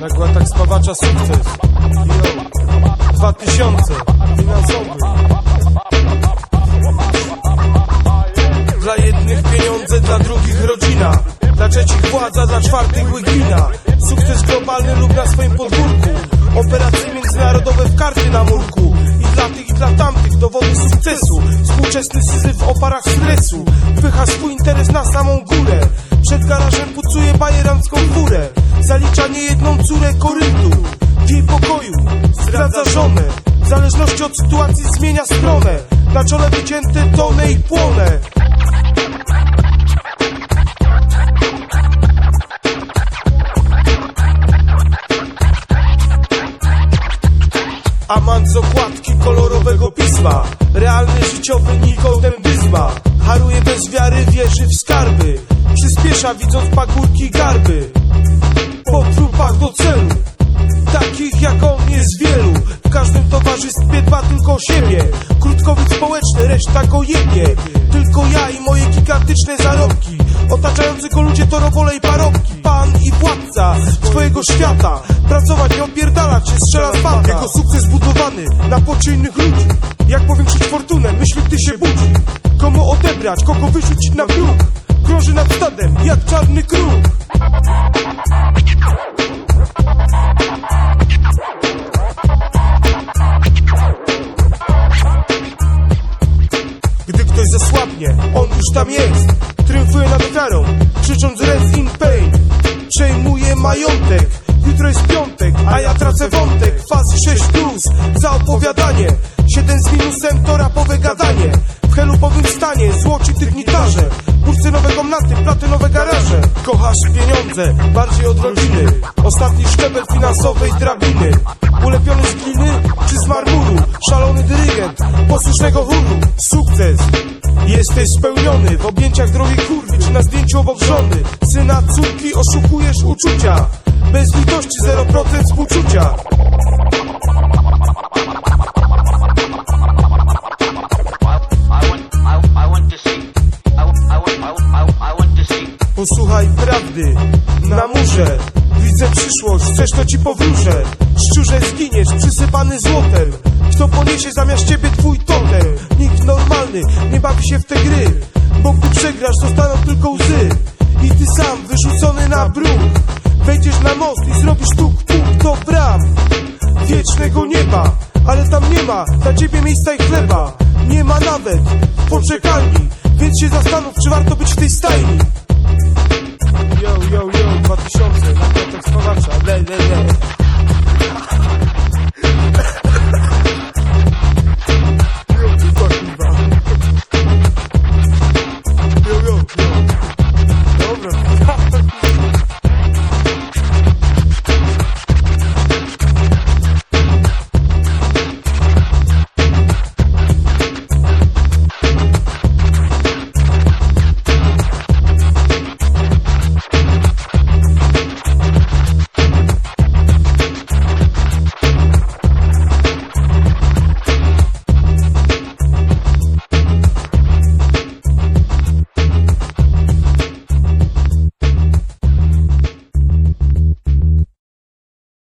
Nagła tak spawacza sukces. Yo. 2000 finansowy. Dla jednych pieniądze, dla drugich rodzina. Dla trzecich władza, dla czwartych łygina Sukces globalny lub na swoim podwórku. Operacje międzynarodowe w karty na murku. I dla tych i dla tamtych dowody sukcesu. Współczesny syzyf w oparach stresu. Wycha swój interes na samą górę. Przed garażem pucuje sytuacji zmienia stronę. Na czole wycięte tonę i płonę. Amant z okładki kolorowego pisma. Realny życiowy Nikodem Dyzma Haruje bez wiary, wierzy w skarby. Przyspiesza widząc pagórki garby. Po trupach do celu Takich jak on jest wielu. W każdym towarzystwie dba tylko o siebie Krótkowyk społeczny, reszta go jebie. Tylko ja i moje gigantyczne zarobki. Otaczający go ludzie to robole i parobki. Pan i władca swojego świata. Pracować, nie opierdalać się, strzela z bata Jego sukces budowany na płocie innych ludzi. Jak powiększyć fortunę, myśli gdy się budzi. Komu odebrać, kogo wyrzucić na bruk Krąży nad stadem, jak czarny kruk on już tam jest Triumfuje nad ofiarą, krzycząc rest in pain Przejmuje majątek, jutro jest piątek A ja tracę wątek, fazy 6 plus Za opowiadanie, 7 z minusem to rapowe gadanie. W helupowym stanie, złoci tygnitarze Burcynowe komnaty, platynowe garaże. Kochasz pieniądze, bardziej od rodziny. Ostatni szczebel finansowej drabiny. Ulepiony z gliny czy z marmuru. Szalony dyrygent posłusznego chóru Sukces Jesteś spełniony w objęciach drogiej kurwy Czy na zdjęciu obok żony. Syna, córki oszukujesz uczucia. Bez litości 0% współczucia. Posłuchaj prawdy na murze. Widzę przyszłość, chcesz to ci powróżę. Szczurze zginiesz, przysypany złotem. Kto poniesie zamiast ciebie twój totem Nie bawi się w te gry. Bo gdy przegrasz zostaną tylko łzy. I ty sam wyrzucony na bruk. Wejdziesz na most i zrobisz tuk puk do bram. Wiecznego nieba Ale tam nie ma dla ciebie miejsca i chleba. Nie ma nawet w poczekalni Więc się zastanów czy warto być w tej stajni